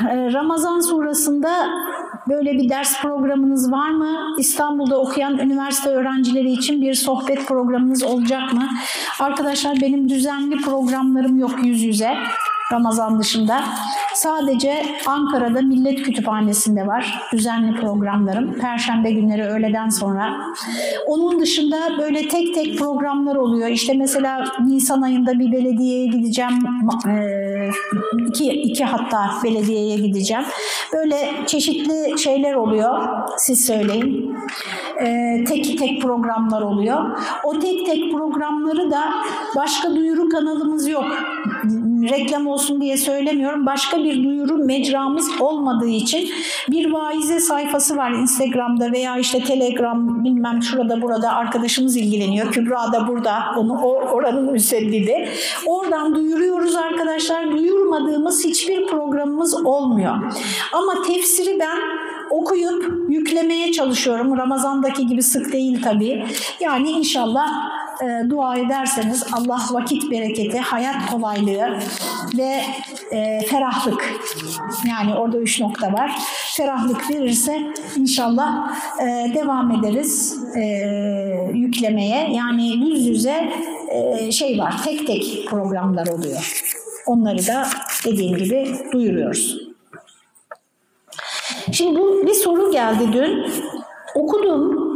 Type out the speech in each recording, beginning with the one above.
Ee, Ramazan sonrasında böyle bir ders programınız var mı? İstanbul'da okuyan üniversite öğrencileri için bir sohbet programınız olacak mı? Arkadaşlar benim düzenli programlarım yok yüz yüze. Ramazan dışında. Sadece Ankara'da Millet Kütüphanesi'nde var düzenli programlarım. Perşembe günleri öğleden sonra. Onun dışında böyle tek tek programlar oluyor. İşte mesela Nisan ayında bir belediyeye gideceğim. iki, iki hatta belediyeye gideceğim. Böyle çeşitli şeyler oluyor. Siz söyleyin. Tek tek programlar oluyor. O tek tek programları da başka duyuru kanalımız yok. Reklam olsun diye söylemiyorum. Başka bir duyuru mecramız olmadığı için bir vaize sayfası var Instagram'da veya işte Telegram bilmem şurada burada arkadaşımız ilgileniyor. Kübra da burada onu oranın müsebbibi. Oradan duyuruyoruz arkadaşlar. Duyurmadığımız hiçbir programımız olmuyor. Ama tefsiri ben okuyup yüklemeye çalışıyorum. Ramazan'daki gibi sık değil tabii. Yani inşallah e, dua ederseniz Allah vakit bereketi, hayat kolaylığı ve e, ferahlık yani orada üç nokta var. Ferahlık verirse inşallah e, devam ederiz e, yüklemeye. Yani yüz yüze e, şey var, tek tek programlar oluyor. Onları da dediğim gibi duyuruyoruz. Şimdi bu bir soru geldi dün. Okudum.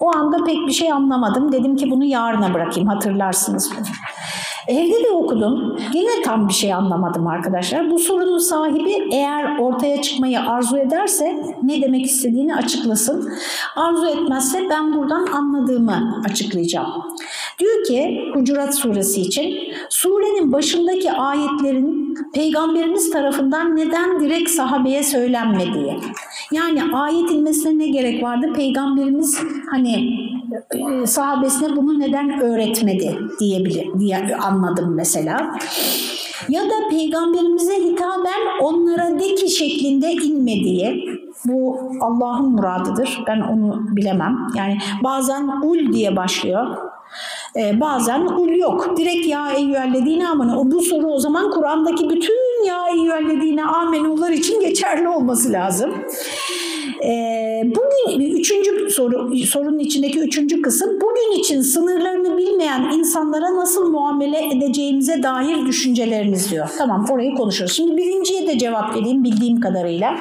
O anda pek bir şey anlamadım. Dedim ki bunu yarına bırakayım hatırlarsınız. Evde de okudum. Yine tam bir şey anlamadım arkadaşlar. Bu sorunun sahibi eğer ortaya çıkmayı arzu ederse ne demek istediğini açıklasın. Arzu etmezse ben buradan anladığımı açıklayacağım. Diyor ki Hucurat suresi için surenin başındaki ayetlerin peygamberimiz tarafından neden direkt sahabeye söylenmediği. Yani ayet inmesine ne gerek vardı? Peygamberimiz hani sahabesine bunu neden öğretmedi diyebilir diye anladım mesela. Ya da peygamberimize hitaben onlara de ki şeklinde inmediği bu Allah'ın muradıdır. Ben onu bilemem. Yani bazen ul diye başlıyor. Ee, bazen ul yok. Direkt ya eyyühellediğine amene. Bu soru o zaman Kur'an'daki bütün ya eyyühellediğine amenular için geçerli olması lazım. Ee, bugün üçüncü soru, sorunun içindeki üçüncü kısım bugün için sınırlarını bilmeyen insanlara nasıl muamele edeceğimize dair düşünceleriniz diyor. Tamam orayı konuşuyoruz. Şimdi birinciye de cevap vereyim bildiğim kadarıyla.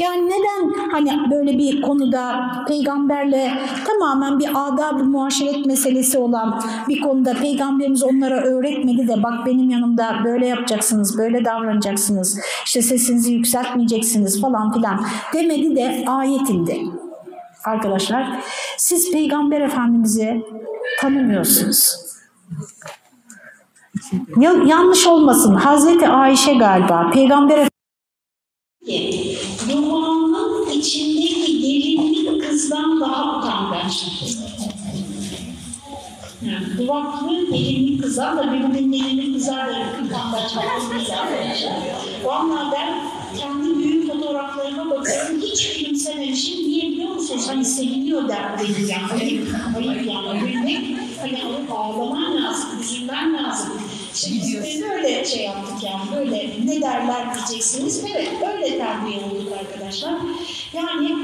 Yani neden hani böyle bir konuda peygamberle tamamen bir adab-ı muaşeret meselesi olan bir konuda peygamberimiz onlara öğretmedi de bak benim yanımda böyle yapacaksınız, böyle davranacaksınız, işte sesinizi yükseltmeyeceksiniz falan filan demedi de ayet indi. Arkadaşlar siz peygamber efendimizi tanımıyorsunuz. Ya, yanlış olmasın Hazreti Ayşe galiba peygamber Dumanın içindeki gelinlik kızdan daha utangaç. Yani duvaklı gelinlik kızlar da birbirinin gelinlik kızlar da utangaç kendi büyük fotoğraflarıma bakıyorum hiç gülümsememişim. Niye biliyor musunuz? Hani seviniyor der dedi yani. Ayıp, ayıp yani. Gülmek, hani alıp ağlaman lazım, üzülmen lazım. Şimdi biz böyle şey yaptık yani böyle ne derler diyeceksiniz. Evet öyle terbiye olduk arkadaşlar. Yani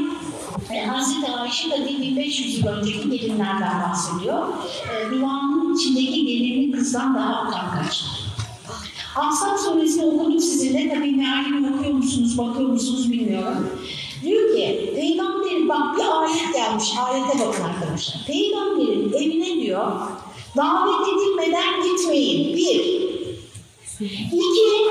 e, Hazreti Ayşe de 1500 yıl önceki gelinlerden bahsediyor. E, duvanın içindeki gelinin kızdan daha utangaç. Ahzab suresini okuduk sizinle. Tabii mealini okuyor musunuz, bakıyor musunuz bilmiyorum. Diyor ki, peygamberin, bak bir ayet gelmiş, ayete bakın arkadaşlar. Peygamberin evine diyor, davet edilmeden gitmeyin. Bir. İki,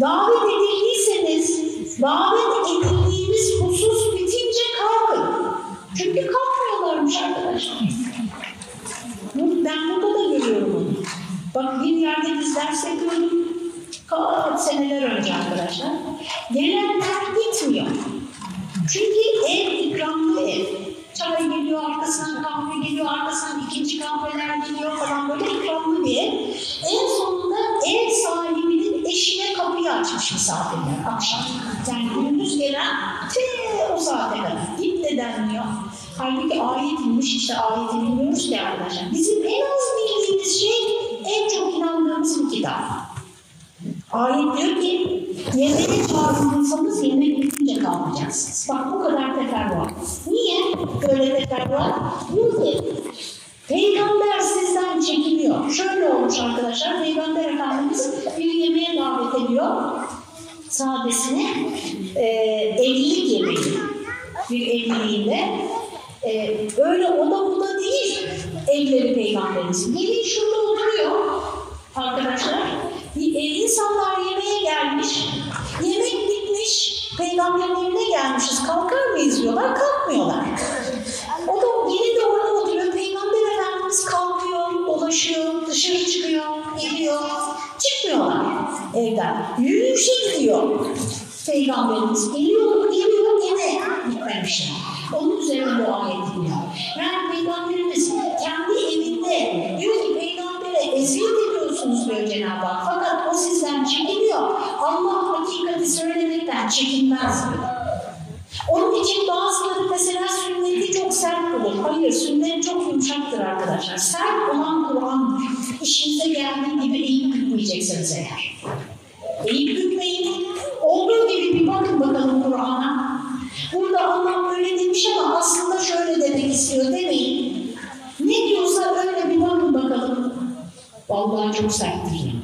davet edildiyseniz, davet edildiğiniz husus bitince kalkın. Çünkü kalkmıyorlarmış arkadaşlar. Ben burada da görüyorum onu. Bak bir yerde biz ders. Kaç seneler önce arkadaşlar. Gelenler gitmiyor. Çünkü ev ikramlı ev. Çay geliyor, arkasından kahve geliyor, arkasından ikinci kahveler geliyor falan böyle ikramlı bir ev. En sonunda ev sahibinin eşine kapıyı açmış misafirler akşam. Yani gündüz gelen te o saate kadar. Git de denmiyor. Halbuki ayet inmiş, işte ayeti bilmiyoruz ki arkadaşlar. Bizim en az bildiğimiz şey en çok inandığımız bir kitap. Ayet diyor ki yemeğe çağrılırsanız yemek bitince kalkacaksınız. Bak bu kadar var. Niye böyle var? Diyor ki Peygamber sizden çekiliyor. Şöyle olmuş arkadaşlar. Peygamber Efendimiz bir yemeğe davet ediyor. Sadesine e, evlilik yemeği. Bir evliliğinde. E, öyle oda buda değil evleri peygamberimizin. Gelin şurada oturuyor arkadaşlar. E, insanlar yemeğe gelmiş. Yemek bitmiş. Peygamberin evine gelmişiz. Kalkar mıyız diyorlar. Kalkmıyorlar. O da de orada oturuyor. Peygamber Efendimiz kalkıyor, dolaşıyor, dışarı çıkıyor, geliyor. Çıkmıyorlar evden. Yürüyüşe gidiyor. Peygamberimiz geliyor, geliyor gene gitmemişler. Onun üzerine bu ayet iniyor. Yani Peygamberimiz kendi evinde diyor ki peygambere eziyet ediyorsunuz diyor Cenab-ı Hak. Allah hakikati söylemekten çekinmez. Onun için bazıları mesela sünneti çok sert bulur. Hayır, sünnet çok yumuşaktır arkadaşlar. Sert olan Kur'an işinize geldiği gibi eğip bükmeyeceksiniz eğer. Eğip bükmeyin. Olduğu gibi bir bakın bakalım Kur'an'a. Burada Allah böyle demiş ama aslında şöyle demek istiyor demeyin. Ne diyorsa öyle bir bakın bakalım. Vallahi çok serttir.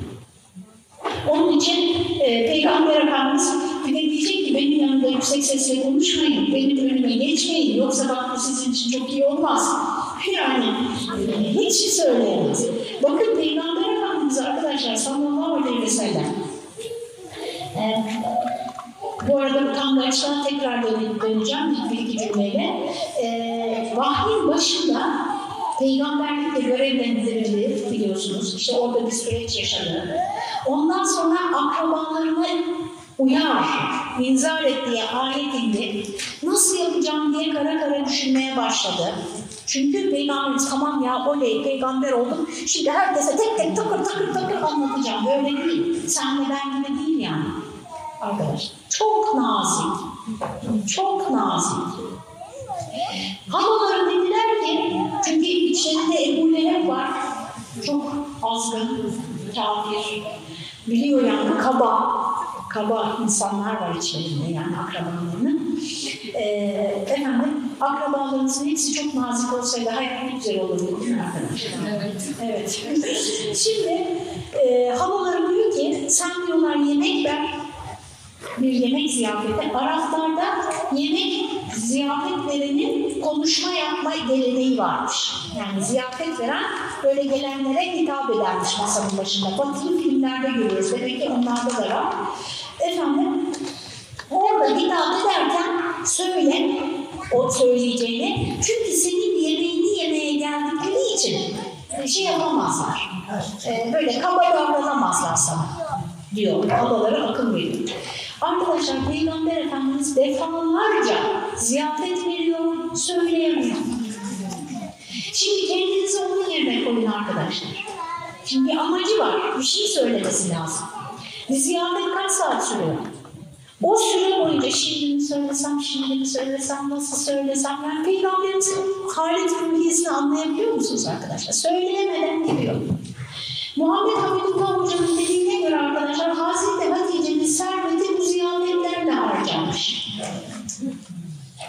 Onun için e, Peygamber Efendimiz bir de diyecek ki benim yanımda yüksek sesle konuşmayın, benim önüme geçmeyin, yoksa bak bu sizin için çok iyi olmaz. Yani e, hiç söyleyemez. Bakın Peygamber Efendimiz arkadaşlar sallallahu aleyhi ve sellem e, bu arada utangaçtan tekrar dön- döneceğim bir iki cümleyle. E, vahyin başında peygamberlikle görevlendirildi biliyorsunuz. İşte orada bir süreç yaşadı. Ondan sonra akrabalarına uyar, inzar et diye ayet indi. Nasıl yapacağım diye kara kara düşünmeye başladı. Çünkü peygamberimiz tamam ya oley peygamber oldum. Şimdi herkese tek tek takır takır takır anlatacağım. Böyle değil. Sen de ben gibi değil yani. Arkadaşlar. Çok nazik. Çok nazik. Halaları dediler ki, çünkü içlerinde Ebu Leheb var. Çok azgın, kafir. Biliyor yani kaba, kaba insanlar var içlerinde yani akrabalarının. Ee, efendim, akrabalarınızın hepsi çok nazik olsaydı hayat ne güzel olurdu değil mi arkadaşlar? Evet. Evet. Şimdi e, halaları diyor ki, sen diyorlar yemek ver, bir yemek ziyafeti. Araflarda yemek ziyafet verenin konuşma yapma geleneği varmış. Yani ziyafet veren böyle gelenlere hitap edermiş masanın başında. Batılı filmlerde görüyoruz. Demek ki onlarda da var. Efendim orada hitap ederken söyle o söyleyeceğini. Çünkü senin yemeğini yemeye geldikleri için bir şey yapamazlar. Ee, böyle kaba davranamazlar sana diyor. Halaları akıl veriyor. Arkadaşlar Peygamber Efendimiz defalarca ziyafet veriyor, söyleyemiyor. Şimdi kendinizi onun yerine koyun arkadaşlar. Şimdi bir amacı var, bir şey söylemesi lazım. Ziyafet kaç saat sürüyor? O süre boyunca şimdi mi söylesem, şimdi mi söylesem, nasıl söylesem, yani Peygamberimizin halet ruhiyesini anlayabiliyor musunuz arkadaşlar? Söyleyemeden gidiyor. Muhammed Hamidullah Hoca'nın dediğine göre arkadaşlar Hazreti Hatice'nin serveti bu ziyafetlerle harcanmış.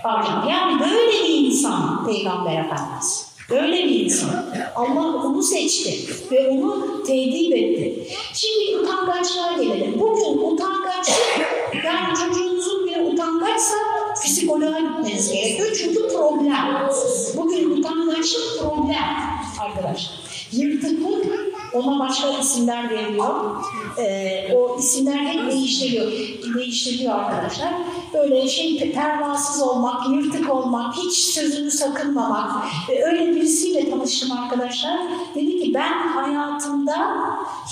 Harcanmış. Yani böyle bir insan Peygamber Efendimiz. Böyle bir insan. Allah onu seçti ve onu tedip etti. Şimdi utangaçlığa gelelim. Bugün utangaçlık, yani çocuğunuzun bir utangaçsa psikoloğa gitmeniz gerekiyor. Çünkü problem. Bugün utangaçlık problem arkadaşlar. Yırtıklık ona başka isimler veriliyor. Ee, o isimler hep değiştiriyor. Değiştiriyor arkadaşlar. Böyle şey pervasız olmak, yırtık olmak, hiç sözünü sakınmamak. Ee, öyle birisiyle tanıştım arkadaşlar. Dedi ki ben hayatımda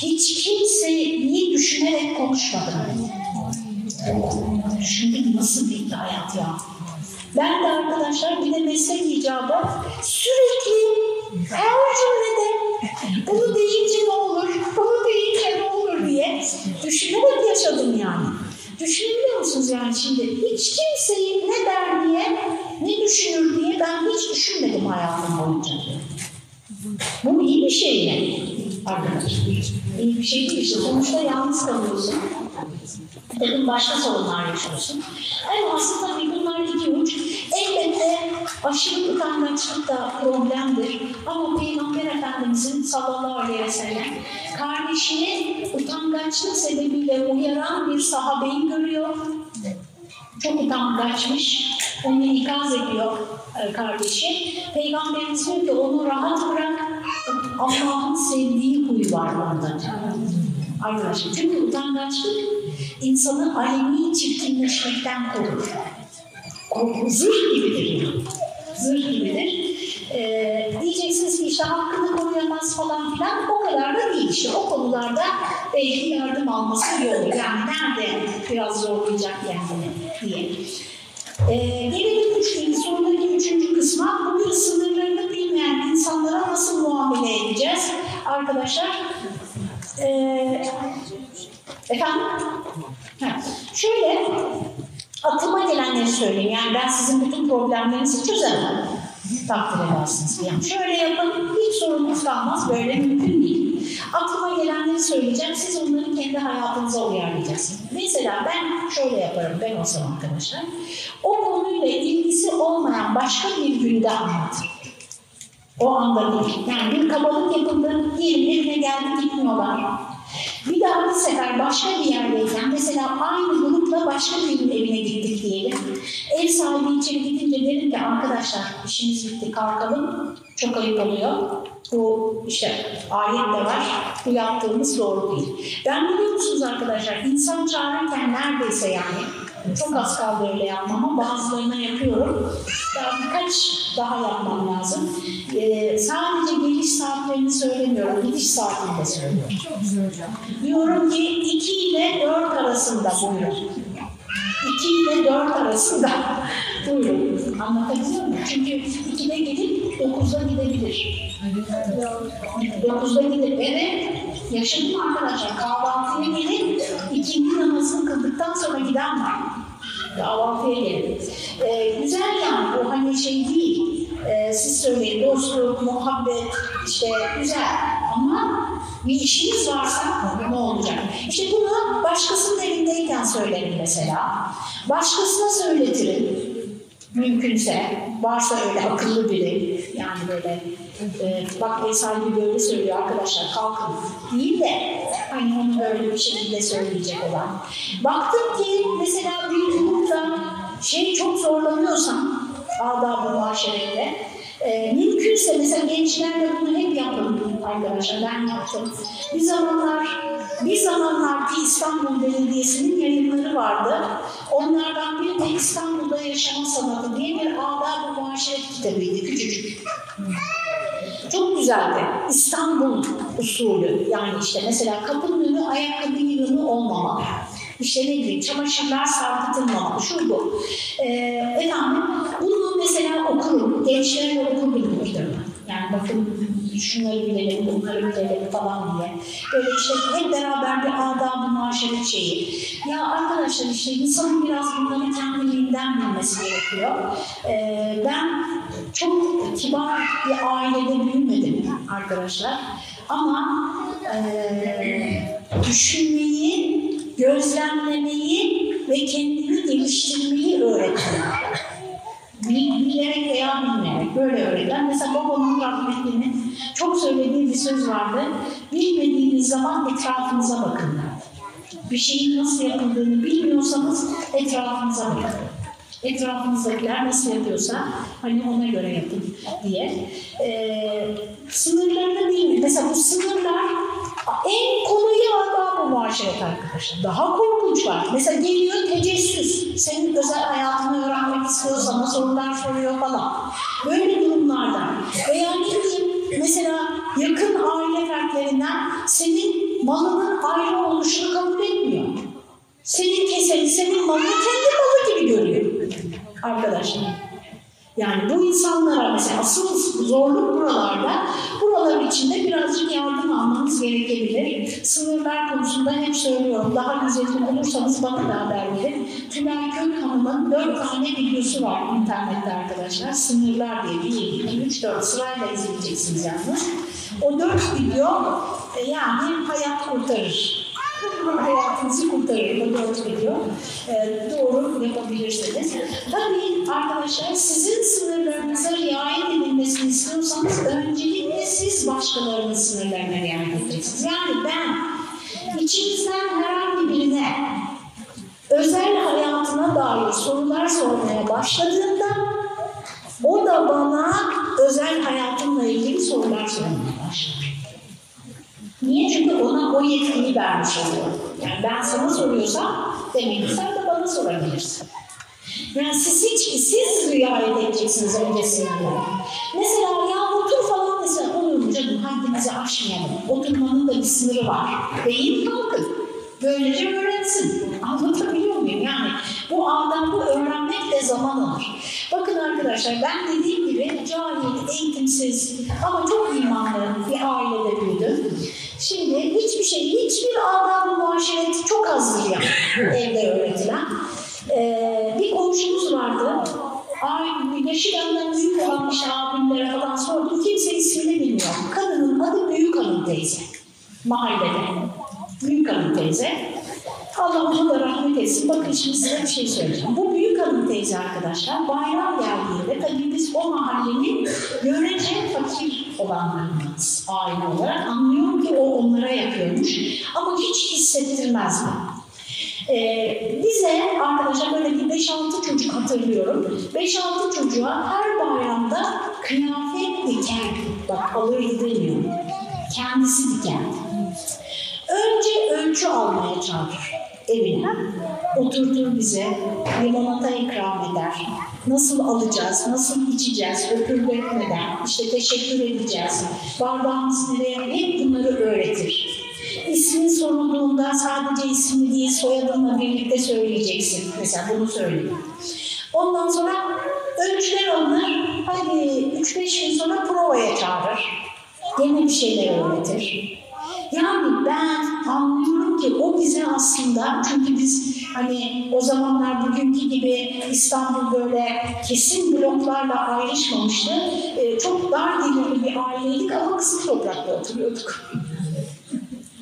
hiç kimseyi düşünerek konuşmadım. Düşündüm nasıl bir hayat ya. Ben de arkadaşlar bir de meslek icabı sürekli her cümlede bunu deyince ne olur, bunu deyince ne olur diye düşünerek yaşadım yani. Düşünebiliyor musunuz yani şimdi? Hiç kimseyi ne der diye, ne düşünür diye ben hiç düşünmedim hayatım boyunca. Bu iyi bir şey yani. arkadaş. İyi bir şey değil işte. Sonuçta yalnız kalıyorsun. Takım başka sorunlar yaşıyorsun. En aslında tabii bunlar iki. Elbette aşırı utangaçlık da problemdir. Ama Peygamber Efendimizin sallallahu aleyhi ve sellem kardeşini utangaçlık sebebiyle uyaran bir sahabeyi görüyor. Çok utangaçmış. Onu ikaz ediyor e, kardeşi. Peygamberimiz diyor ki onu rahat bırak. Allah'ın sevdiği huy var onda. Arkadaşlar çünkü utangaçlık insanı alemi çirkinleşmekten korur. Korku zırh gibidir. Zırh gibidir. Ee, diyeceksiniz ki işte hakkını koruyamaz falan filan o kadar da değil işte o konularda belki yardım alması iyi olur. Yani nerede biraz zorlayacak kendini diye. Ee, gelelim üç, sorudaki üçüncü kısma. Bugün sınırlarını bilmeyen insanlara nasıl muamele edeceğiz? Arkadaşlar ee, efendim? Ha, şöyle aklıma gelenleri söyleyeyim. Yani ben sizin bütün problemlerinizi çözemem. Takdir edersiniz. Yani şöyle yapın, hiç sorunuz kalmaz. Böyle mümkün değil. Aklıma gelenleri söyleyeceğim. Siz onları kendi hayatınıza uyarlayacaksınız. Mesela ben şöyle yaparım ben olsam arkadaşlar. O konuyla ilgisi olmayan başka bir günde anlatırım. O anda değil. Yani bir kabalık yapıldı, diyelim evine geldi gitmiyorlar. Bir daha bir sefer başka bir yerdeyken mesela aynı grupla başka birinin evine gittik diyelim. Ev sahibi içeri gidince derim ki arkadaşlar işimiz bitti kalkalım. Çok ayıp oluyor. Bu işte ayet de var. Bu yaptığımız doğru değil. Ben biliyor musunuz arkadaşlar insan çağırırken neredeyse yani çok az kaldı öyle yapmama. Bazılarına yapıyorum. Daha birkaç daha yapmam lazım. Ee, sadece geliş saatlerini söylemiyorum. Gidiş saatini de söylüyorum. Çok güzel hocam. Diyorum ki 2 ile 4 arasında buyurun. 2 ile 4 arasında buyurun. Anlatabiliyor muyum? Çünkü 2'de gelip 9'da gidebilir. 9'da gidip eve yaşadım arkadaşlar. Kahvaltıya gelip ikindi namazını kıldıktan sonra giden var. Kahvaltıya gelip. Ee, güzel yani o hani şey değil. Ee, siz söyleyin dostluk, muhabbet işte güzel ama bir işiniz varsa ne olacak? İşte bunu başkasının elindeyken söylerim mesela. Başkasına söyletirim mümkünse varsa öyle akıllı biri yani böyle e, bak Veysel gibi böyle söylüyor arkadaşlar kalkın değil de hani onu böyle bir şekilde söyleyecek olan. Baktım ki mesela bir grupta şey çok zorlanıyorsam adab-ı muaşerette e, mümkünse mesela gençlerle bunu hep yapın arkadaşlar ben yaptım. Bir zamanlar bir zamanlar ki İstanbul Belediyesi'nin yayınları vardı. Onlardan biri de İstanbul'da Yaşama Sanatı diye bir adab-ı muaşeret kitabıydı küçücük. Çok güzeldi. İstanbul usulü yani işte mesela kapının önü ayakkabı yığını olmamalı. İşte ne bileyim çamaşırlar sarkıtılmamalı. Şu bu. Ee, efendim bunu mesela okurum. Gençlerle okur. Yani bakın şunları bilelim, bunları bilelim falan diye. Böyle işte hep beraber bir adab-ı muaşeret şeyi. Ya arkadaşlar işte insanın biraz bunları kendiliğinden bilmesi gerekiyor. Ee, ben çok kibar bir ailede büyümedim arkadaşlar. Ama e, düşünmeyi, gözlemlemeyi ve kendini geliştirmeyi öğretiyor. Bilerek veya bilmeyerek böyle öğreten. Mesela babamın rahmetlinin çok söylediği bir söz vardı. Bilmediğiniz zaman etrafınıza bakın. Bir şeyin nasıl yapıldığını bilmiyorsanız etrafınıza bakın. Etrafınızdakiler nasıl yapıyorsa hani ona göre yapın diye. Ee, sınırlarını bilmiyor. Mesela bu sınırlar en kolayı adab-ı muaşeret arkadaşlar. Daha korkunç var. Mesela geliyor tecessüs. Senin özel hayatını öğrenmek istiyor, sana sorular soruyor falan. Böyle durumlarda veya bileyim mesela yakın aile fertlerinden senin malının ayrı oluşunu kabul etmiyor. Senin keseni, senin malını kendi malı gibi görüyor arkadaşlar. Yani bu insanlara mesela asıl zorluk buralarda, buralar içinde birazcık yardım almanız gerekebilir. Sınırlar konusunda hep söylüyorum, daha gözetim olursanız bana da haber verin. Tülay Kök Hanım'ın dört tane videosu var internette arkadaşlar. Sınırlar diye bir, iki, üç, dört sırayla izleyeceksiniz yalnız. O dört video e, yani hayat kurtarır hayatınızı. Bu dört video. Ee, doğru yapabilirsiniz. Tabii arkadaşlar sizin sınırlarınıza riayet edilmesini istiyorsanız öncelikle siz başkalarının sınırlarına riayet edeceksiniz. Yani ben içinizden herhangi birine özel hayatına dair sorular sormaya başladığımda o da bana özel hayatımla ilgili sorular sormaya başlar. Niye? Çünkü ona o yetkiyi vermiş oluyor. Yani ben sana soruyorsam demek ki sen de bana sorabilirsin. Yani siz hiç, siz riayet edeceksiniz öncesinde. Mesela ya otur falan mesela olur canım haddimizi aşmayalım. Oturmanın da bir sınırı var. Beyin kalkın. Böylece öğrensin. Anlatabiliyor muyum? Yani bu adamı öğrenmek de zaman alır. Bakın arkadaşlar ben dediğim gibi cahil, eğitimsiz ama çok imanlı bir ailede büyüdüm. Şimdi hiçbir şey, hiçbir adab muaşereti çok azdır yani evde öğretilen. Ee, bir komşumuz vardı. Ay, yaşı benden büyük olanmış abimlere falan sordum. Kimse ismini bilmiyor. Kadının adı Büyük Hanım teyze. Mahallede. Büyük Hanım teyze. Allah ona da rahmet etsin. Bakın şimdi size bir şey söyleyeceğim. Bu Büyük Hanım teyze arkadaşlar bayram geldiğinde tabii biz o mahallenin görece fakir olanlarımız aile olarak anlıyorum yapıyormuş. Ama hiç hissettirmez mi? Ee, bize arkadaşlar böyle bir 5-6 çocuk hatırlıyorum. 5-6 çocuğa her bayramda kıyafet diker. Bak alır demiyor. Kendisi diker. Önce ölçü almaya çağırır evine. Oturtur bize, limonata ikram eder. Nasıl alacağız, nasıl içeceğiz, öpürletmeden, işte teşekkür edeceğiz. Bardağımız nereye, hep bunları öğretir. İsmin sorulduğunda sadece ismi değil, soyadınla birlikte söyleyeceksin. Mesela bunu söyleyeyim. Ondan sonra ölçüler alınır. Hadi 3-5 gün sonra provaya çağırır. Yeni bir şeyler öğretir. Yani ben anlıyorum ki o bize aslında çünkü biz hani o zamanlar bugünkü gibi İstanbul böyle kesin bloklarla ayrışmamıştı. Ee, çok dar gelirli bir aileydik ama kısık toprakta oturuyorduk.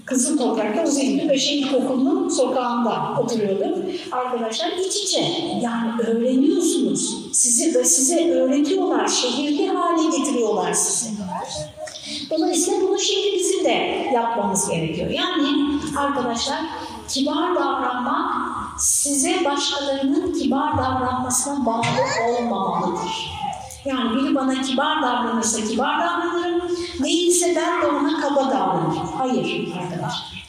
Kızıl Toprak'ta Uzaylı Beşiklik Okulu'nun sokağında oturuyorduk. Arkadaşlar iç içe. Yani öğreniyorsunuz. Sizi size öğretiyorlar. Şehirli hale getiriyorlar sizi. Dolayısıyla bunu şimdi bizim de yapmamız gerekiyor. Yani arkadaşlar kibar davranmak size başkalarının kibar davranmasına bağlı olmamalıdır. Yani biri bana kibar davranırsa kibar davranırım, değilse ben de ona kaba davranırım. Hayır arkadaşlar.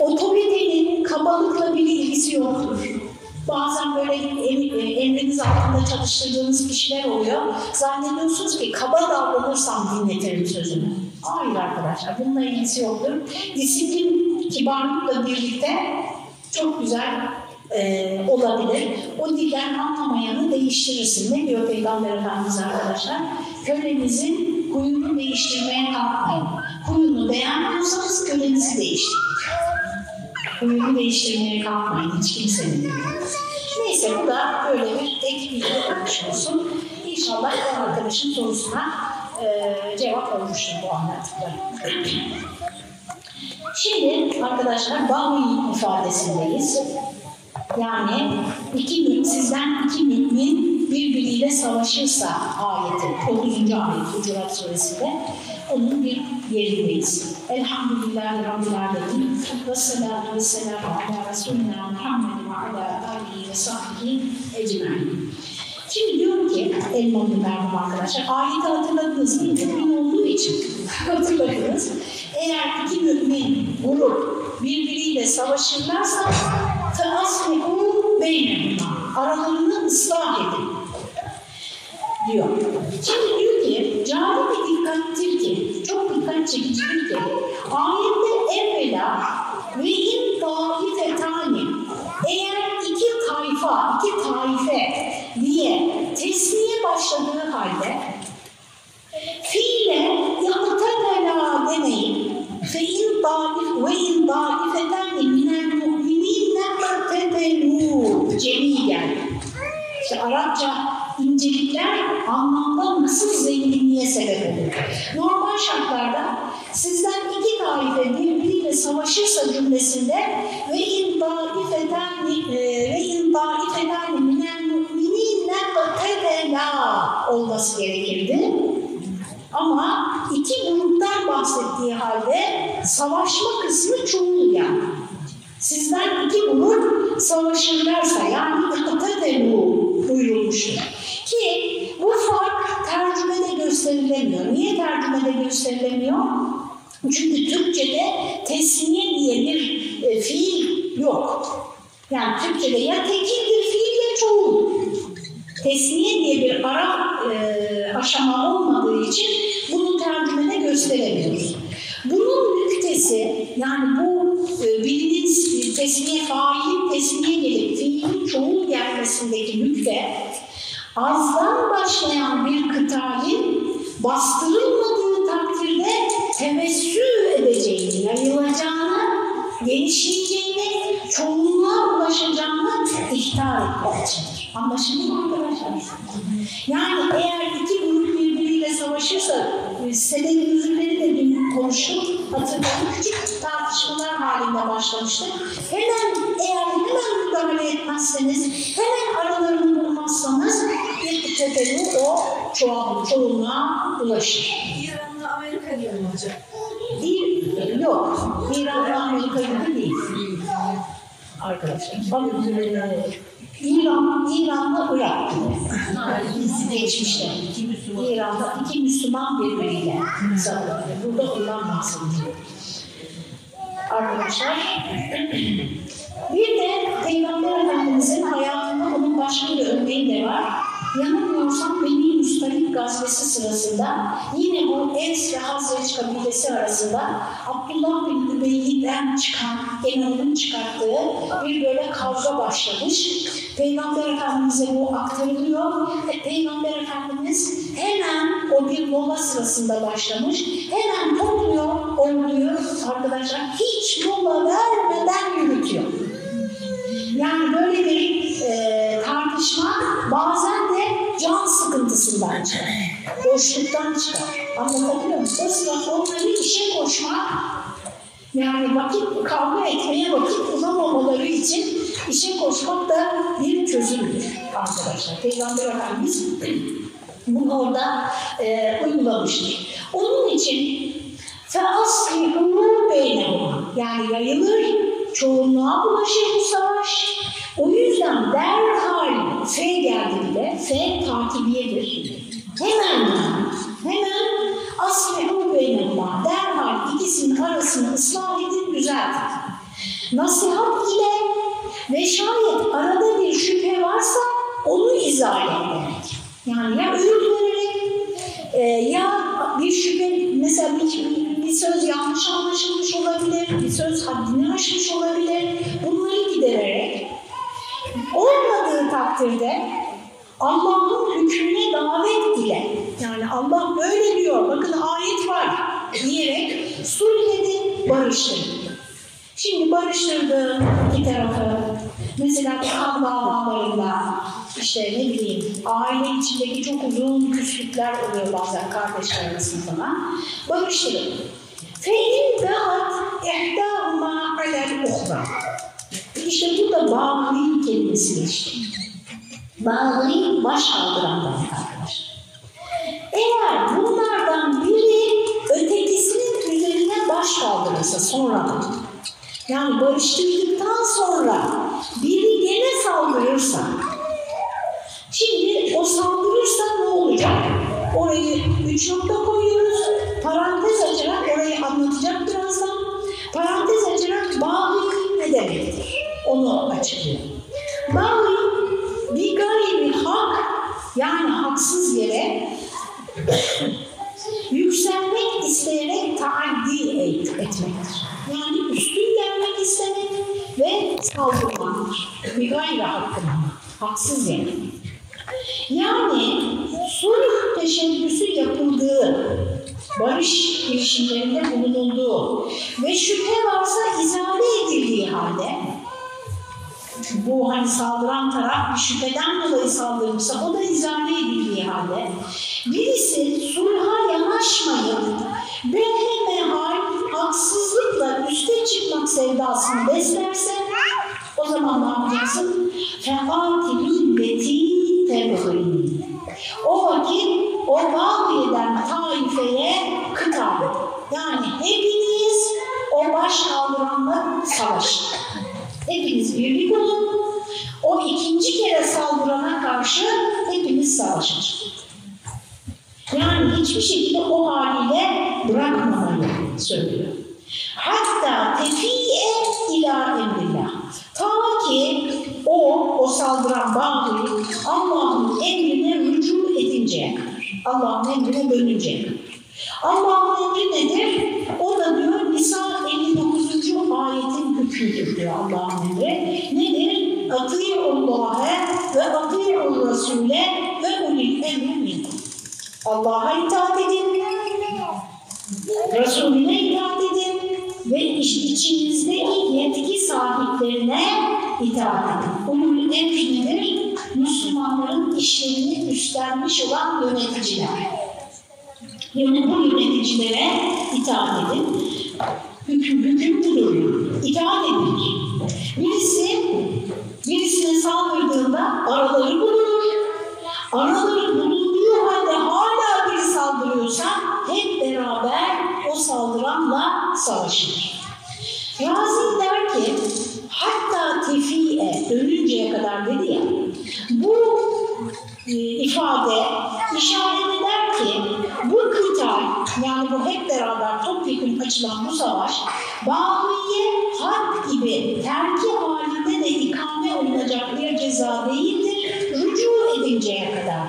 Otoritenin kabalıkla bir ilgisi yoktur. Bazen böyle emriniz altında çalıştırdığınız kişiler oluyor. Zannediyorsunuz ki kaba davranırsam dinletirim sözümü. Hayır arkadaşlar, bununla ilgisi yoktur. Disiplin kibarlıkla birlikte çok güzel e, olabilir. O dilden anlamayanı değiştirirsin. Ne diyor Peygamber Efendimiz arkadaşlar? Kölenizin huyunu değiştirmeye kalkmayın. Huyunu beğenmiyorsanız kölenizi değiştirin. Huyunu değiştirmeye kalkmayın hiç kimsenin. Neyse bu da böyle bir ek bilgi olmuş olsun. İnşallah bu arkadaşın sorusuna e, cevap olmuştur bu anlattıklarım. Şimdi arkadaşlar Bavi ifadesindeyiz. Yani iki mümin, sizden iki mümin birbiriyle savaşırsa ayeti 9. ayet Hucurat suresinde onun bir yerindeyiz. Elhamdülillahi Rabbil Alemin ve salatu ve selamu ala Resulina Muhammed ve ala alihi ve sahbihi ecmain. Şimdi diyorum ki elmanlı merhum arkadaşlar ayeti hatırladınız mı? Mümin olduğu için hatırladınız. Eğer iki mümin grup birbiriyle savaşırlarsa teasmi'u beynehuma aralarında diyor. Şimdi diyor ki cari bir dikkattir ki çok dikkat çekicidir ki ayette evvela ve in taifetani eğer iki tayfa, iki taife diye tesniye başladığı halde fiile yakıtakala demeyin fe in taif ve in taifetani minel mu'minine tetelû cemi geldi. İşte Arapça incelikler anlamda nasıl zenginliğe sebep olur. Normal şartlarda sizden iki taife birbiriyle savaşırsa cümlesinde ve in daifeten e, ve in daifeten minel mu'minine qatebela olması gerekirdi. Ama iki gruptan bahsettiği halde savaşma kısmı çoğul yani. Sizden iki grup savaşırlarsa yani bu buyurulmuştur. Ki bu fark tercümede gösterilemiyor. Niye tercümede gösterilemiyor? Çünkü Türkçe'de tesniye diye bir e, fiil yok. Yani Türkçe'de ya tekildir fiil ya çoğul. Tesniye diye bir ara e, aşama olmadığı için bunu tercümede gösteremiyoruz. Bunun nüktesi yani bu e, bilinin tesniye fail tesniye gelip fiilin çoğul gelmesindeki nükte azdan başlayan bir kıtalin bastırılmadığı takdirde temessü edeceğini, yayılacağını, genişleyeceğini, çoğunluğa ulaşacağını ihtar etmek içindir. Anlaşıldı mı arkadaşlar? Yani eğer iki grup birbiriyle savaşırsa, sebebi üzümleri de dün konuştuk, hatırladım küçük tartışmalar halinde başlamıştı. Hemen eğer hemen müdahale etmezseniz, hemen aralarını bulmazsanız bir tepeli o çoğal, çoğunluğa ulaşır. İran'la Amerika gibi mi olacak? Bir, yok, İran'la Amerika gibi değil. Arkadaşlar, bakın, e, İran, İran'la Irak gibi. Geçmişte. İran'da iki Müslüman birbiriyle savaşıyor. Burada ondan bahsediyor. Arkadaşlar, bir de Peygamber Efendimiz'in hayatında bunun başka bir örneği de var. Yanılmıyorsam Beni Müstalik gazvesi sırasında yine bu Ens ve Hazreç kabilesi arasında Abdullah bin Übeyli'den çıkan, Enal'ın çıkarttığı bir böyle kavga başlamış. Peygamber Efendimiz'e bu aktarılıyor ve Peygamber Efendimiz hemen o bir mola sırasında başlamış. Hemen topluyor orduyu arkadaşlar hiç mola vermeden yürütüyor. Yani böyle bir e, pişman bazen de can sıkıntısından çıkar. Boşluktan çıkar. Anlatabiliyor muyum? O sırada onları işe koşmak yani vakit kavga etmeye vakit bulamamaları için işe koşmak da bir çözümdür arkadaşlar. Peygamber Efendimiz bunu orada e, uygulamıştır. Onun için feaslihû beynehum yani yayılır, çoğunluğa bulaşır bu savaş. O yüzden derhal F geldiğinde, F takibiyedir. Hemen, hemen aslihu beynehuma, derhal ikisinin arasını ıslah edin, düzeltin. Nasihat ile ve şayet arada bir şüphe varsa onu izah etmek. Yani ya öğüt vererek e, ya bir şüphe, mesela bir, bir söz yanlış anlaşılmış olabilir, bir söz haddini aşmış olabilir. Bunları gidererek olmadığı takdirde Allah'ın hükmüne davet ile yani öyle diyor, bakın ayet var diyerek sulhledi, barıştırdı. Şimdi barıştırdı iki tarafı. Mesela kan davalarında işte ne bileyim aile içindeki çok uzun küslükler oluyor bazen kardeşler arasında falan. Barıştırın. Fe'in dağat ehdâhuma alel uhra. İşte bu da bağlayın kelimesi geçti. Bağlayın baş kaldıran demek arkadaşlar. Eğer bunlardan biri ötekisinin üzerine baş kaldırırsa sonradan, yani barıştırdıktan sonra biri gene saldırırsa, şimdi o saldırırsa ne olacak? Orayı üç nokta koyuyoruz, parantez açarak orayı anlatacak birazdan. Parantez açarak bağlılık ne demektir? Onu açıklıyor. Bağlılık bir gayri hak, yani haksız yere yükselmek isteyerek taaddi etmektir. Yani üstün gelmek istemek ve saldırmaktır. Bir gayri hakkına, haksız yere. Yani sulh teşebbüsü yapıldığı barış girişimlerinde bulunulduğu ve şüphe varsa izale edildiği halde bu hani saldıran taraf bir şüpheden dolayı saldırmışsa o da izale edildiği halde birisi sulha yanaşmayıp behemehal haksızlıkla üste çıkmak sevdasını beslerse o zaman ne yapacaksın? Feati milleti tebhini. O vakit o vahiy eden taifeye kıtal Yani hepiniz o baş kaldıranla savaşın. Hepiniz birlik olun. O ikinci kere saldırana karşı hepiniz savaşın. Yani hiçbir şekilde o haliyle bırakmamayı söylüyor. Hatta tefiye ila emrillah. Ta ki o, o saldıran Bağduri Allah'ın emrine rücu edinceye kadar. Allah'ın emrine dönünceye kadar. Allah'ın emri nedir? O da diyor Nisa 59. ayetin hükmüdür diyor Allah'ın emri. Nedir? Ati'ullâhe ve ati'ur rasûle ve ulil emri. Allah'a itaat edin, Resulüne itaat edin ve içinizdeki yetki sahiplerine itaat edin. Ulul emri nedir? Müslümanların işlerini üstlenmiş olan yöneticiler. Yani bu yöneticilere itaat edin. Hüküm, hüküm budur. İtaat edilir. Birisi birisine saldırdığında araları bulunur. Araları bulunduğu halde hala biri saldırıyorsa hep beraber o saldıranla savaşır. Razi der ki hatta tefiye dönünceye kadar dedi ya bu ifade işaret eder ki bu kıtal yani bu hep beraber topyekun açılan bu savaş Bağlı'yı hak gibi terki halinde de ikame olunacak bir ceza değildir. Rücu edinceye kadar.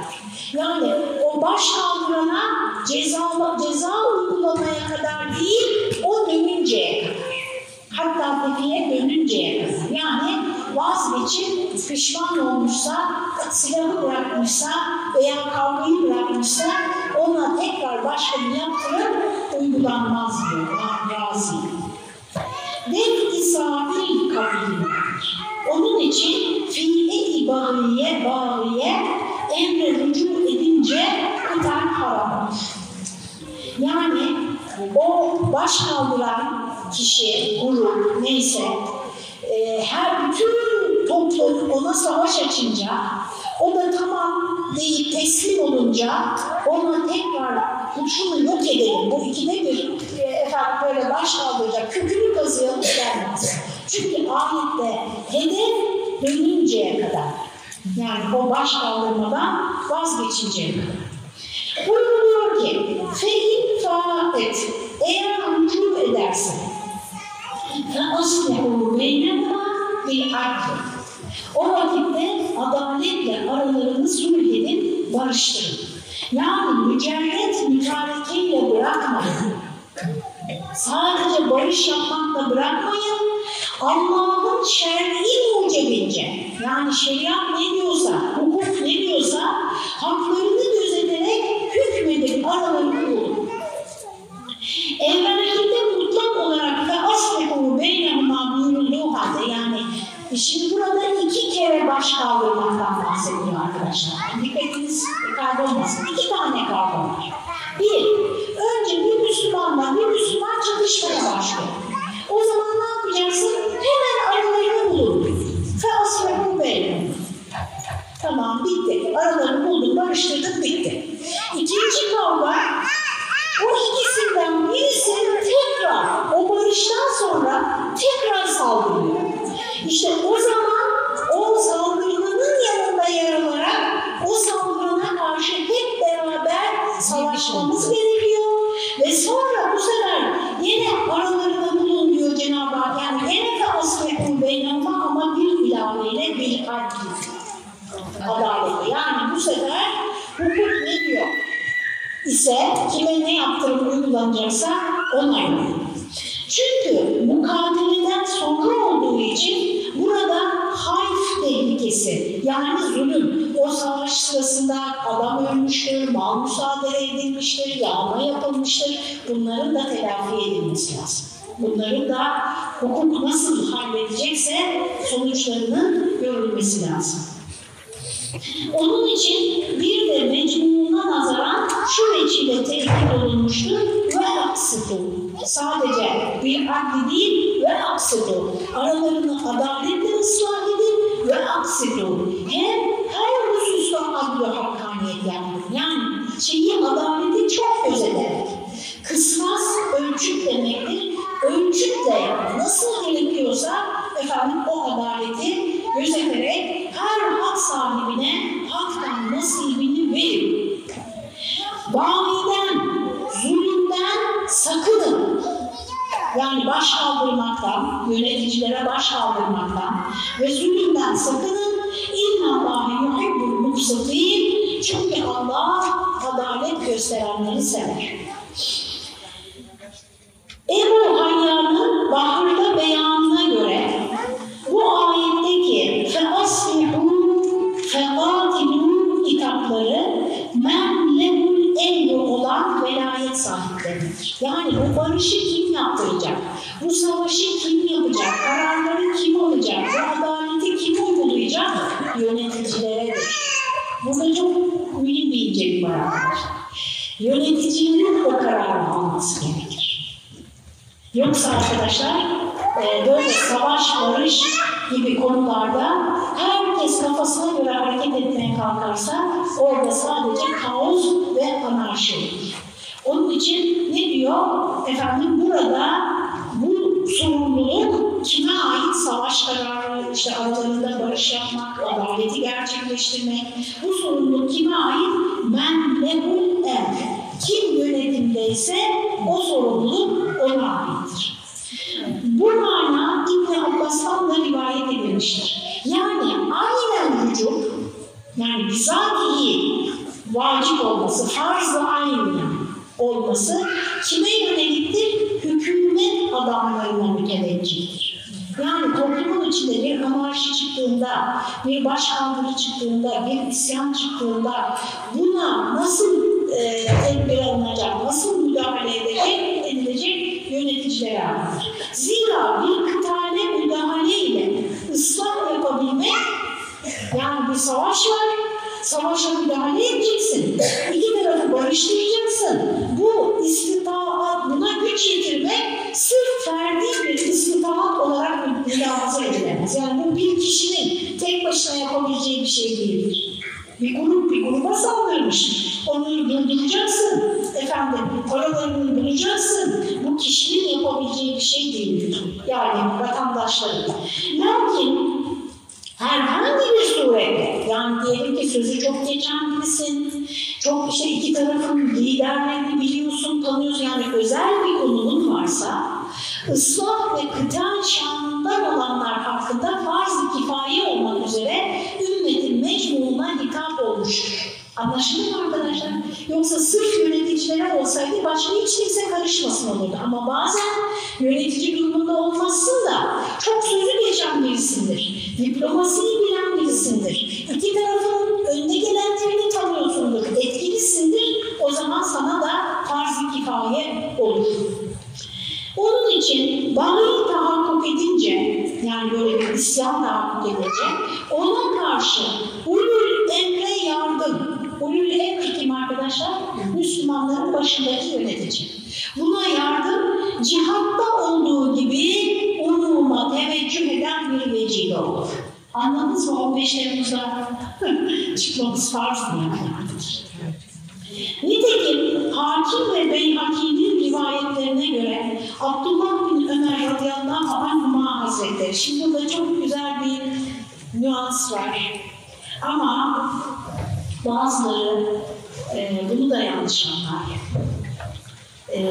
Yani o baş kaldırana ceza, ceza uygulamaya kadar değil, o dönünceye. Hatta tefiye dönünceye kadar. Yani vazgeçip pişman olmuşsa, silahı bırakmışsa veya kavgayı bırakmışsa ona tekrar başka bir yaptırım uygulanmaz diyor Razi. Def isabil kavlidir. Onun için fiili bağıye bağıye emre rücu edince kıtal haram olur. Yani o baş kaldıran kişi, grup neyse e, her bütün toplum ona savaş açınca o da tamam deyip teslim olunca ona tekrar şunu yok edelim. Bu ikide bir e, efendim böyle baş kaldıracak, kökünü kazıyalım denmez. Çünkü ayette hedef dönünceye kadar. Yani o baş kaldırmadan vazgeçinceye kadar. Buyuruyor ki, fe'in faet, eğer rücu edersen, nasıl meydana bir arttır. O vakitte adaletle aralarını sulh edin, barıştırın. Yani mücerret mücarekeyle bırakmayın. Sadece barış yapmakla bırakmayın. Allah'ın şer'i mucibince, yani şeriat ne diyorsa, hukuk ne diyorsa, haklarını gözeterek hükmedip aralarını bulun. Evvel şimdi burada iki kere baş kaldırmaktan bahsediyor arkadaşlar. Dikkatiniz kaybolmasın. İki tane var. Bir, önce bir Müslümanla bir Müslüman çatışmaya başlıyor. O zaman ne yapacaksın? Hemen aralarını bulun. Fe aslehu beynehuma. Tamam bitti. Aralarını bulduk, barıştırdık, bitti. İkinci kavga o ikisinden birisi tekrar o barıştan sonra tekrar saldırıyor. İşte o zaman o saldırganın yanında yer alarak o saldırana karşı hep beraber savaşmamız gerekiyor. Ve sonra bu sefer yine aralarında bulun diyor Cenab-ı Hak. Yani yine de aslekum beynama ama bir ilaveyle bir adli adaleti. Yani bu sefer hukuk ne diyor? ise kime ne yaptırım uygulanacaksa onaylanır. Çünkü bu katilden sonra olduğu için burada hayf tehlikesi yani zulüm o savaş sırasında adam ölmüştür, mal müsaade edilmiştir, yağma yapılmıştır yapılmıştır. Bunların da telafi edilmesi lazım. Bunların da hukuk nasıl halledecekse sonuçlarının görülmesi lazım. Onun için bir de mecmuuna nazaran şu veçile tehdit olunmuştur ve aksıtı. Sadece bir akli değil ve aksıtı. Aralarını adaletle ıslah edin ve aksıtı. Hem her hususta adlı hakkaniyet yapın. Yani şeyi adaleti çok gözederek. Kısmas ölçüt demektir. Ölçütle nasıl gerekiyorsa efendim o adaleti gözeterek her hak sahibine haktan nasibini verin. Yani baş kaldırmaktan, yöneticilere baş kaldırmaktan ve zulümden sakının. İnna Allahi yuhibbul mufsitin. Çünkü Allah adalet gösterenleri sever. Ebu Hayya'nın Bahr'da beyanına Yani bu barışı kim yaptıracak? Bu savaşı kim yapacak? Kararları kim alacak? Bu adaleti kim uygulayacak? Yöneticileredir. Burada çok mühim bir incelik var. Yöneticinin o kararı alması gerekir. Yoksa arkadaşlar e, böyle savaş, barış gibi konularda herkes kafasına göre hareket etmeye kalkarsa orada sadece kaos ve anarşi olur. Onun için ne diyor? Efendim burada bu sorumluluk kime ait? Savaş kararı, işte aralarında barış yapmak, adaleti gerçekleştirmek. Bu sorumluluk kime ait? Men lehul emr. Kim yönetimdeyse çok işte iki tarafın liderlerini biliyorsun, tanıyorsun yani özel bir konunun varsa ıslah ve kıtal şanından olanlar hakkında farz-ı kifaye olmak üzere ümmetin mecmuuna hitap olmuştur. Anlaşıldı mı arkadaşlar? Yoksa sırf yöneticilere olsaydı başka hiç kimse karışmasın olurdu. Ama bazen yönetici durumunda olmazsın da çok sözü geçen birisindir. Diplomasiyi bilen birisindir. İki tarafın önde gelenlerini tanıyorsundur. Etkilisindir. O zaman sana da farz-ı kifaye olur. Onun için bayi tahakkuk edince, yani böyle bir isyan tahakkuk edince, ona karşı ulul emre yardım, ulul emri kim arkadaşlar? Müslümanların başındaki yönetici. Buna yardım cihatta olduğu gibi umuma teveccüh eden bir vecile olur. Anladınız mı? 15 Temmuz'da çıkmamız farz mı yani? Nitekim Hakim ve Beyhaki'nin rivayetlerine göre Abdullah bin Ömer radıyallahu anhuma hazretleri, şimdi burada çok güzel bir nüans var ama bazıları e, bunu da yanlış anlar. E,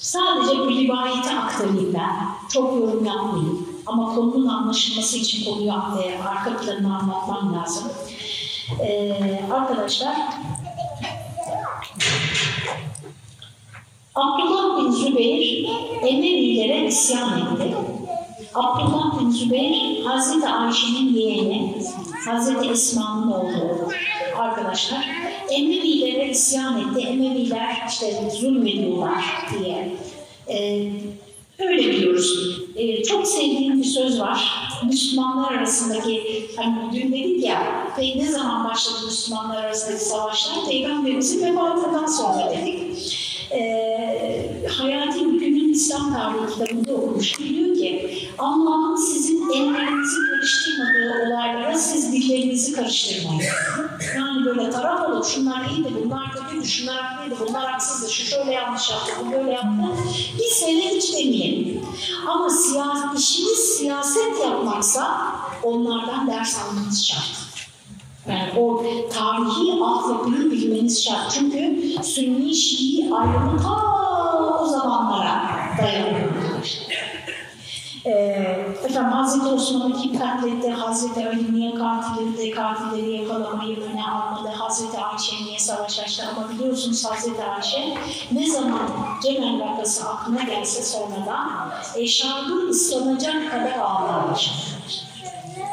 sadece bir rivayeti aktarayım ben, çok yorum yapmayayım ama konunun anlaşılması için konuyu e, arka planını anlatmam lazım. Ee, arkadaşlar Abdullah bin Zübeyir Emevilere isyan etti. Abdullah bin Zübeyir Hazreti Ayşe'nin yeğeni Hazreti Esma'nın oğlu arkadaşlar Emevilere isyan etti. Emeviler işte zulmediyorlar diye. Ee, öyle biliyoruz. Ee, çok sevdiğim bir söz var. Müslümanlar arasındaki, hani dün dedik ya, ne zaman başladı Müslümanlar arasındaki savaşlar? Peygamberimizin vefatından sonra dedik. Ee, Hayati Müküm'ün İslam tarihi kitabında okumuş. Diyor ki, Allah'ın sizin ellerinizi karıştırmadığı olaylara siz dillerinizi karıştırmayın. Yani böyle taraf olup şunlar iyiydi, bunlar kötüydü, şunlar haklıydı, bunlar haksızdı, şu şöyle yanlış yaptı, bu böyle yaptı. Biz sene hiç demeyelim. Ama siyasi, işimiz siyaset yapmaksa onlardan ders almamız şart. Yani o tarihi altyapıyı bilmeniz şart. Çünkü Sünni Şii ayrımı ta o zamanlara dayanıyor. Ee, efendim Hazreti Osman'ı kim katletti, Hazreti Ali niye katilleri, katilleri yakalamayı öne almadı, Hazreti Ayşe niye savaş açtı? Ama biliyorsunuz Hazreti Ayşe ne zaman Cemel vakası aklına gelse sonradan eşarbı ıslanacak kadar başladı.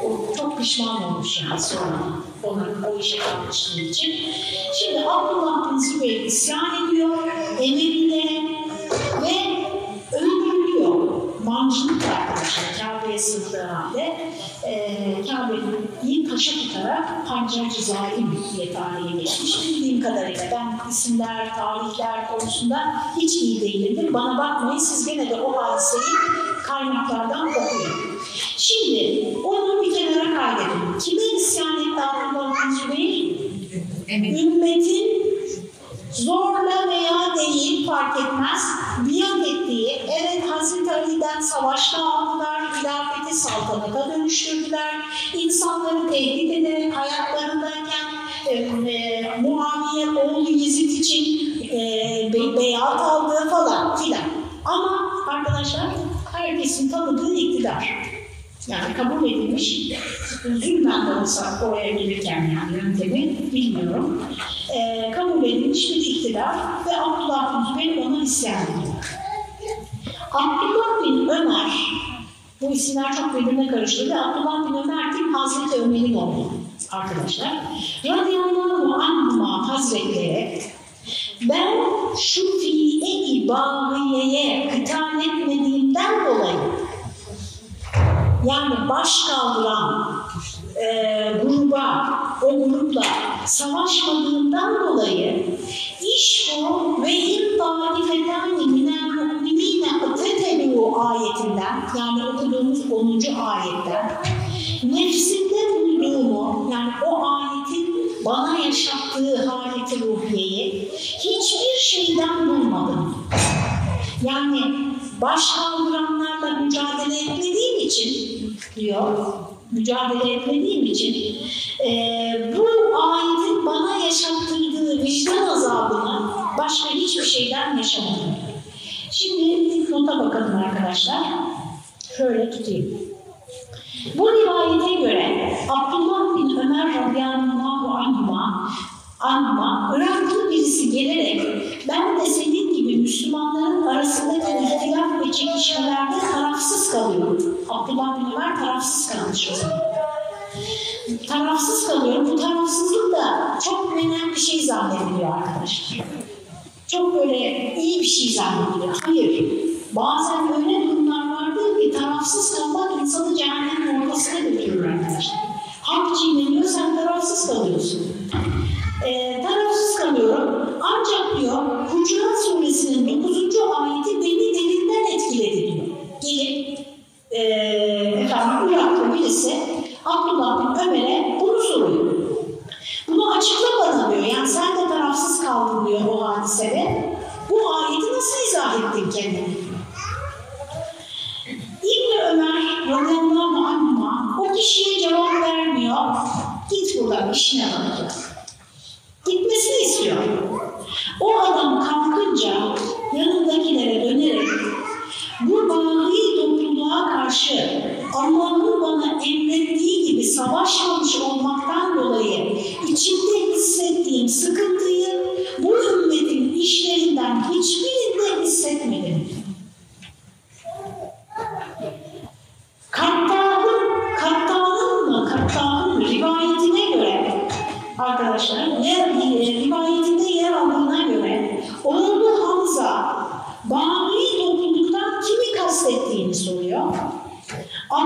O çok pişman olmuş yani sonra onun o işe kalmışlığı için. Şimdi Abdullah bin Zübeyir isyan ediyor. Emevilere Mancınık arkadaşlar Kabe'ye sığdığı halde e, Kabe'yi taşa tutarak pancarcı zalim diye tarihe geçmiş. Bildiğim kadarıyla ben isimler, tarihler konusunda hiç iyi değilimdir. Bana bakmayın siz gene de o hadiseyi kaynaklardan okuyun. Şimdi onu bir kenara kaydedin. Kime isyan etti Abdullah bin Zübeyir? Ümmetin zorla veya değil fark etmez ettiği, evet Hazreti Ali'den savaşla aldılar, hilafeti saltanata dönüştürdüler, insanları tehdit ederek hayatlarındayken e, e, Muaviye oğlu Yezid için e, be, beyat aldığı falan filan. Ama arkadaşlar herkesin tanıdığı iktidar. Yani kabul edilmiş, zulmen de olsa oraya gelirken yani yöntemi bilmiyorum. Ee, kabul edilmiş bir iktidar ve Abdullah Zübeyir ona isyan ediyor. Abdullah bin Ömer, bu isimler çok birbirine karıştırdı. Abdullah bin Ömer kim? Hazreti Ömer'in oğlu arkadaşlar. Radıyallahu anhuma Hazretleri ben şu fiile-i bağiyeye etmediğimden dolayı yani baş kaldıran e, gruba, o grupla savaşmadığından dolayı iş bu ve in taifetani atetelu ayetinden yani okuduğumuz 10. ayetten nefsinde bulduğumu yani o ayetin bana yaşattığı haleti ruhiyeyi hiçbir şeyden bulmadım. Yani baş kaldıranlarla mücadele etmediğim için diyor, mücadele etmediğim için e, bu ayetin bana yaşattırdığı vicdan azabını başka hiçbir şeyden yaşamadım. Şimdi nota bakalım arkadaşlar. Şöyle tutayım. Bu rivayete göre Abdullah bin Ömer radıyallahu anhuma anhuma Iraklı birisi gelerek ben de senin gibi Müslümanların arasındaki ihtilaf ve çekişmelerde tarafsız kalıyorum. Abdullah bin Ömer tarafsız kalmış o zaman. Tarafsız kalıyorum. Bu tarafsızlık da çok önemli bir şey zannediliyor arkadaşlar. Çok böyle şey zannediliyor. Hayır. Bazen öyle durumlar vardır ki tarafsız और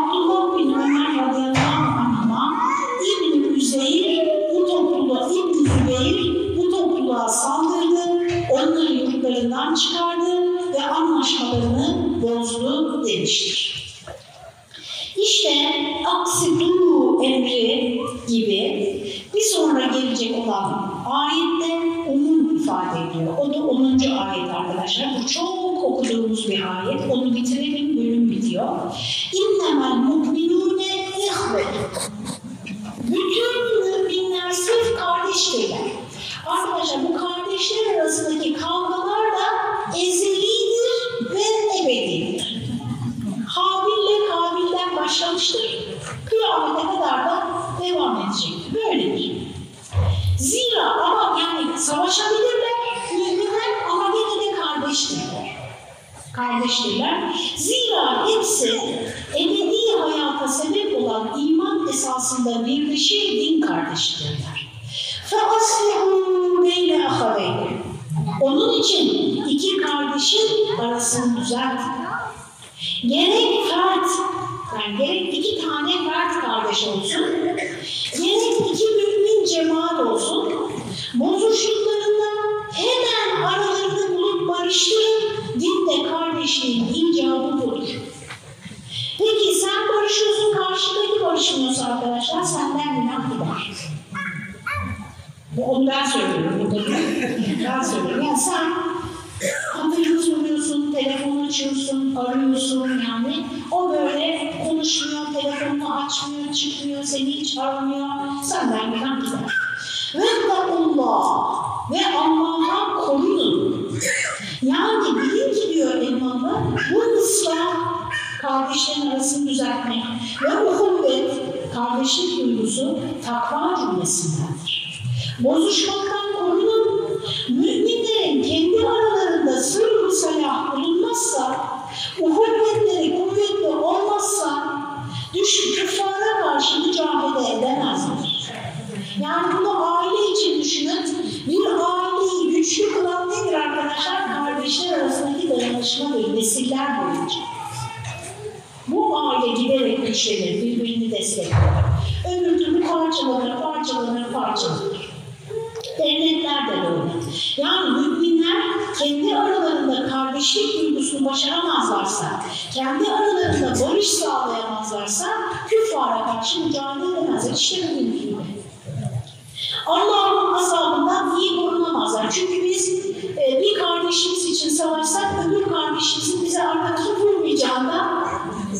duygusunu başaramazlarsa, kendi aralarında barış sağlayamazlarsa küffara karşı mücadele edemezler. İşte bugün gibi. Allah'ın azabından iyi korunamazlar. Çünkü biz e, bir kardeşimiz için savaşsak öbür kardeşimizin bize arka tutup vurmayacağından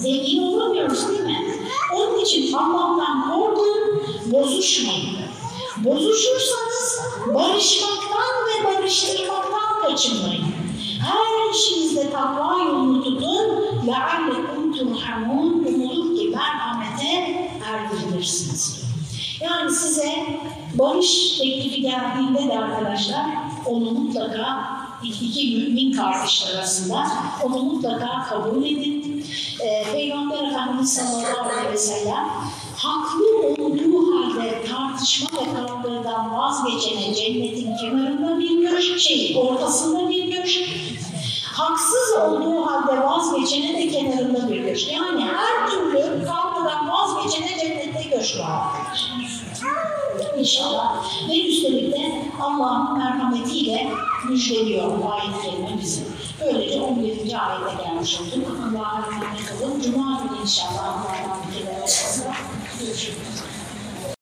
emin olamıyoruz değil mi? Onun için Allah'tan korkun, bozuşmayın. Bozuşursanız barışmaktan ve barıştırmaktan kaçınmayın. Her işinizde takva yolunu tutun. لَعَلَّكُمْ تُرْحَمُونَ Umulur ki merhamete erdirilirsiniz. Yani size barış teklifi geldiğinde de arkadaşlar onu mutlaka iki mümin kardeşler arasında onu mutlaka kabul edin. Ee, Peygamber Efendimiz sallallahu aleyhi ve sellem haklı olduğu halde tartışma ve kavgadan vazgeçene cennetin kenarında bir köşk, şey, ortasında bir köşk, haksız olduğu halde vazgeçene de kenarında bir köşk. Yani her türlü kavgadan vazgeçene cennette köşk var. İnşallah. Ve üstelik de Allah'ın merhametiyle müjdeliyor bu ayet bizi. Böylece 11. ayete gelmiş olduk. Allah'a emanet olun. Cuma günü inşallah Allah'ın bir kere Görüşürüz.